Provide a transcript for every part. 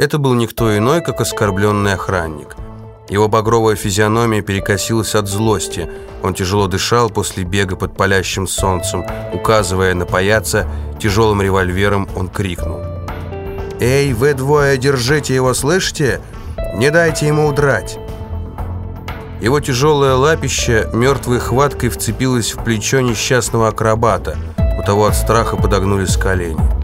Это был никто иной, как оскорбленный охранник. Его багровая физиономия перекосилась от злости. Он тяжело дышал после бега под палящим солнцем. Указывая на паяца, тяжелым револьвером он крикнул. «Эй, вы двое, держите его, слышите? Не дайте ему удрать!» Его тяжелое лапище мертвой хваткой вцепилось в плечо несчастного акробата. У того от страха подогнулись колени.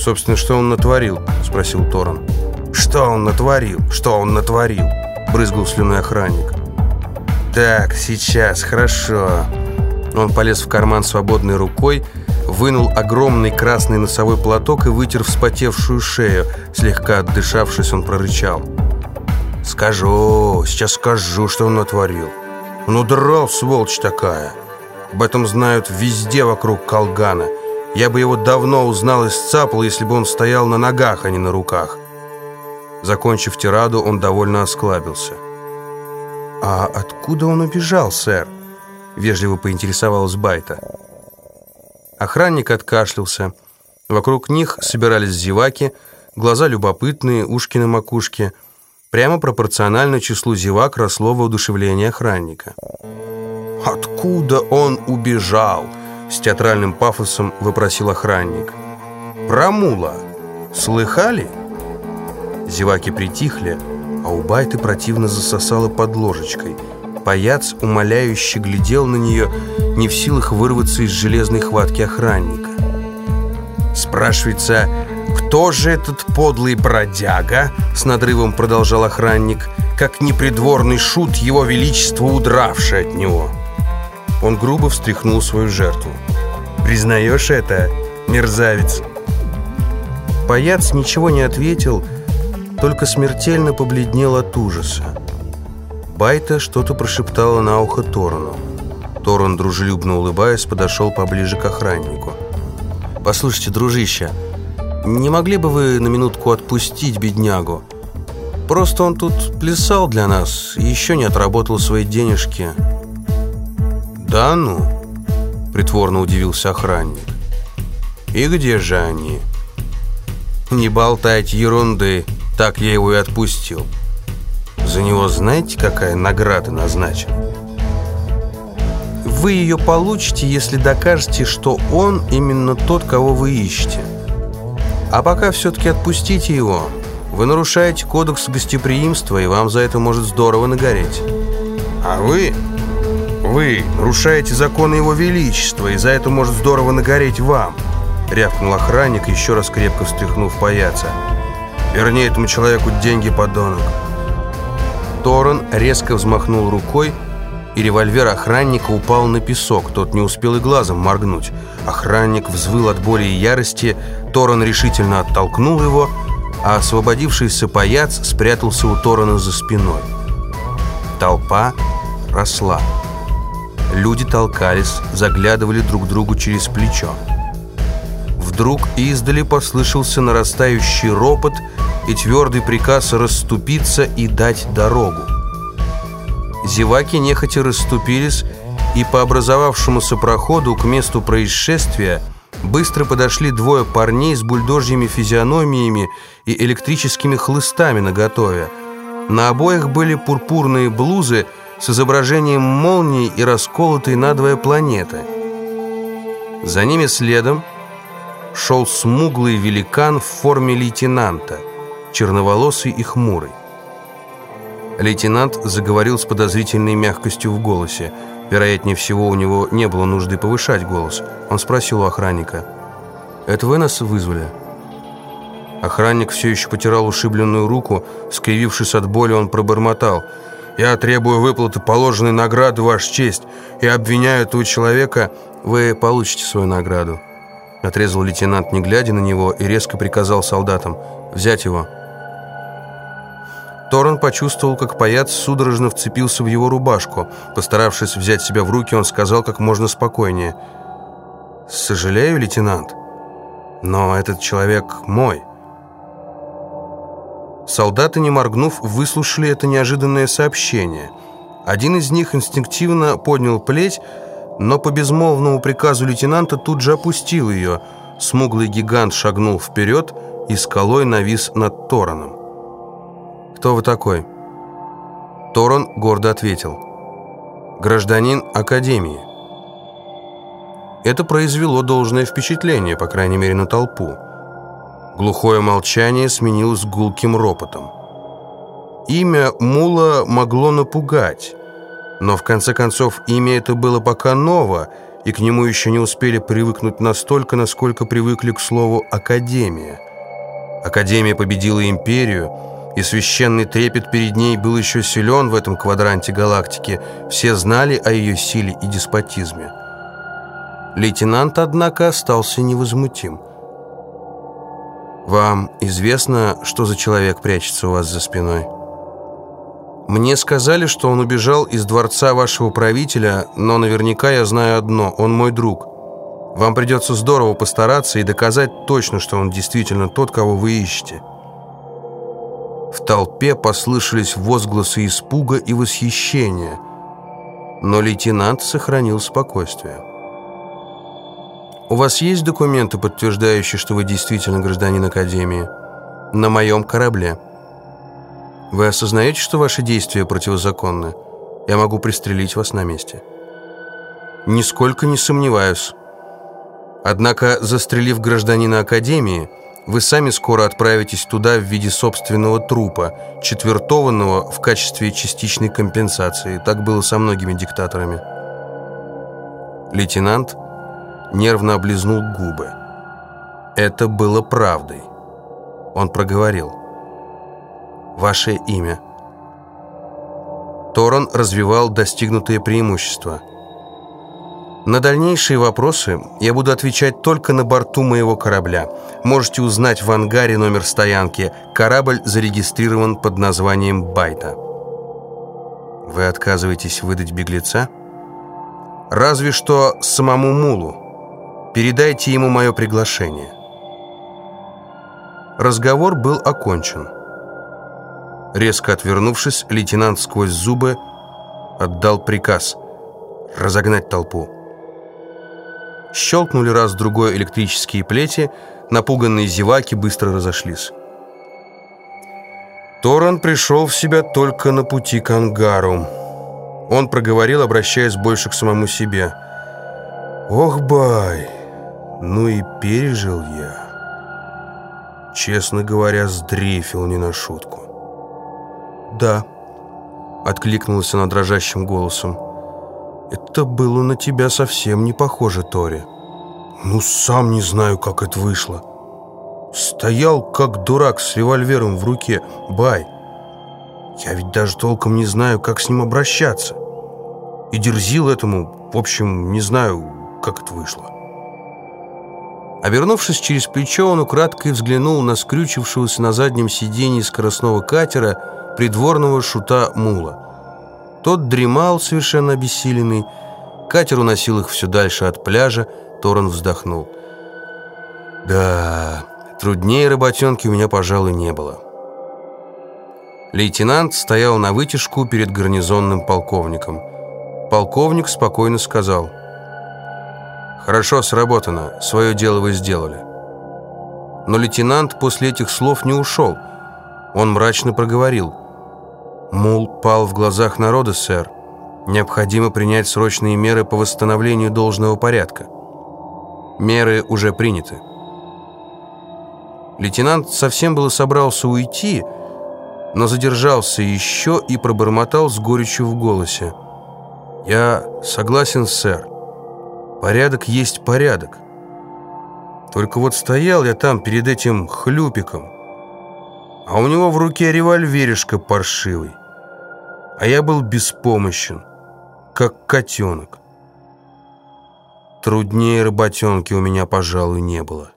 «Собственно, что он натворил?» – спросил Торон. «Что он натворил? Что он натворил?» – брызгал слюной охранник. «Так, сейчас, хорошо». Он полез в карман свободной рукой, вынул огромный красный носовой платок и вытер вспотевшую шею. Слегка отдышавшись, он прорычал. «Скажу, сейчас скажу, что он натворил. Он удрал, сволочь такая. Об этом знают везде вокруг Колгана. Я бы его давно узнал и сцапал, если бы он стоял на ногах, а не на руках». Закончив тираду, он довольно осклабился. «А откуда он убежал, сэр?» Вежливо поинтересовалась Байта. Охранник откашлялся. Вокруг них собирались зеваки, глаза любопытные, ушки на макушке – Прямо пропорционально числу зевак росло воодушевление охранника. «Откуда он убежал?» С театральным пафосом выпросил охранник. «Про мула. Слыхали?» Зеваки притихли, а у Байты противно засосало под ложечкой. Паяц умоляюще глядел на нее, не в силах вырваться из железной хватки охранника. Спрашивается, «Кто же этот подлый бродяга?» С надрывом продолжал охранник Как непридворный шут его величество, удравший от него Он грубо встряхнул свою жертву «Признаешь это, мерзавец?» Паяц ничего не ответил Только смертельно побледнел от ужаса Байта что-то прошептала на ухо Торону Торон, дружелюбно улыбаясь, подошел поближе к охраннику «Послушайте, дружище», не могли бы вы на минутку отпустить беднягу? Просто он тут плясал для нас и еще не отработал свои денежки». «Да ну?» – притворно удивился охранник. «И где же они?» «Не болтайте ерунды, так я его и отпустил. За него знаете, какая награда назначена?» «Вы ее получите, если докажете, что он именно тот, кого вы ищете». А пока все-таки отпустите его. Вы нарушаете кодекс гостеприимства, и вам за это может здорово нагореть. А вы... Вы нарушаете законы его величества, и за это может здорово нагореть вам. Рявкнул охранник, еще раз крепко встряхнув паяца. Верни этому человеку деньги, подонок. Торрен резко взмахнул рукой, и револьвер охранника упал на песок. Тот не успел и глазом моргнуть. Охранник взвыл от боли и ярости, Торон решительно оттолкнул его, а освободившийся паяц спрятался у Торона за спиной. Толпа росла. Люди толкались, заглядывали друг другу через плечо. Вдруг издали послышался нарастающий ропот и твердый приказ расступиться и дать дорогу. Зеваки нехотя расступились, и по образовавшемуся проходу к месту происшествия быстро подошли двое парней с бульдожьими физиономиями и электрическими хлыстами наготове. На обоих были пурпурные блузы с изображением молнии и расколотой надвое планеты. За ними следом шел смуглый великан в форме лейтенанта, черноволосый и хмурый. Лейтенант заговорил с подозрительной мягкостью в голосе. Вероятнее всего, у него не было нужды повышать голос. Он спросил у охранника. «Это вы нас вызвали?» Охранник все еще потирал ушибленную руку. Скривившись от боли, он пробормотал. «Я требую выплаты положенной награды, Ваша честь, и обвиняю этого человека. Вы получите свою награду». Отрезал лейтенант, не глядя на него, и резко приказал солдатам «Взять его». Торрен почувствовал, как паяц судорожно вцепился в его рубашку. Постаравшись взять себя в руки, он сказал как можно спокойнее. «Сожалею, лейтенант, но этот человек мой». Солдаты, не моргнув, выслушали это неожиданное сообщение. Один из них инстинктивно поднял плеть, но по безмолвному приказу лейтенанта тут же опустил ее. смуглый гигант шагнул вперед и скалой навис над Тороном. «Кто вы такой?» Торон гордо ответил. «Гражданин Академии». Это произвело должное впечатление, по крайней мере, на толпу. Глухое молчание сменилось гулким ропотом. Имя Мула могло напугать, но в конце концов имя это было пока ново, и к нему еще не успели привыкнуть настолько, насколько привыкли к слову «академия». Академия победила империю, и священный трепет перед ней был еще силен в этом квадранте галактики. Все знали о ее силе и деспотизме. Лейтенант, однако, остался невозмутим. «Вам известно, что за человек прячется у вас за спиной?» «Мне сказали, что он убежал из дворца вашего правителя, но наверняка я знаю одно – он мой друг. Вам придется здорово постараться и доказать точно, что он действительно тот, кого вы ищете». В толпе послышались возгласы испуга и восхищения, но лейтенант сохранил спокойствие. «У вас есть документы, подтверждающие, что вы действительно гражданин Академии?» «На моем корабле». «Вы осознаете, что ваши действия противозаконны? Я могу пристрелить вас на месте». «Нисколько не сомневаюсь. Однако, застрелив гражданина Академии, вы сами скоро отправитесь туда в виде собственного трупа, четвертованного в качестве частичной компенсации. Так было со многими диктаторами». Лейтенант нервно облизнул губы. Это было правдой. Он проговорил. «Ваше имя». Торон развивал достигнутые преимущества. На дальнейшие вопросы я буду отвечать только на борту моего корабля. Можете узнать в ангаре номер стоянки. Корабль зарегистрирован под названием «Байта». Вы отказываетесь выдать беглеца? Разве что самому Мулу. Передайте ему мое приглашение». Разговор был окончен. Резко отвернувшись, лейтенант сквозь зубы отдал приказ разогнать толпу. Щелкнули раз-другой электрические плети, напуганные зеваки быстро разошлись. Торрен пришел в себя только на пути к ангару. Он проговорил, обращаясь больше к самому себе. «Ох, бай!» Ну и пережил я. Честно говоря, сдрейфил не на шутку. «Да», — откликнулась она дрожащим голосом. «Это было на тебя совсем не похоже, Тори». «Ну, сам не знаю, как это вышло. Стоял, как дурак, с револьвером в руке. Бай, я ведь даже толком не знаю, как с ним обращаться. И дерзил этому, в общем, не знаю, как это вышло». Обернувшись через плечо, он украдкой взглянул на скрючившегося на заднем сиденье скоростного катера придворного шута Мула. Тот дремал, совершенно обессиленный. Катер уносил их все дальше от пляжа. Торон вздохнул. «Да, труднее работенки у меня, пожалуй, не было». Лейтенант стоял на вытяжку перед гарнизонным полковником. Полковник спокойно сказал – «Хорошо сработано. Свое дело вы сделали». Но лейтенант после этих слов не ушел. Он мрачно проговорил. «Мул пал в глазах народа, сэр. Необходимо принять срочные меры по восстановлению должного порядка. Меры уже приняты». Лейтенант совсем было собрался уйти, но задержался еще и пробормотал с горечью в голосе. «Я согласен, сэр. Порядок есть порядок. Только вот стоял я там перед этим хлюпиком, а у него в руке револьверишка паршивый, а я был беспомощен, как котенок. Труднее работенки у меня, пожалуй, не было.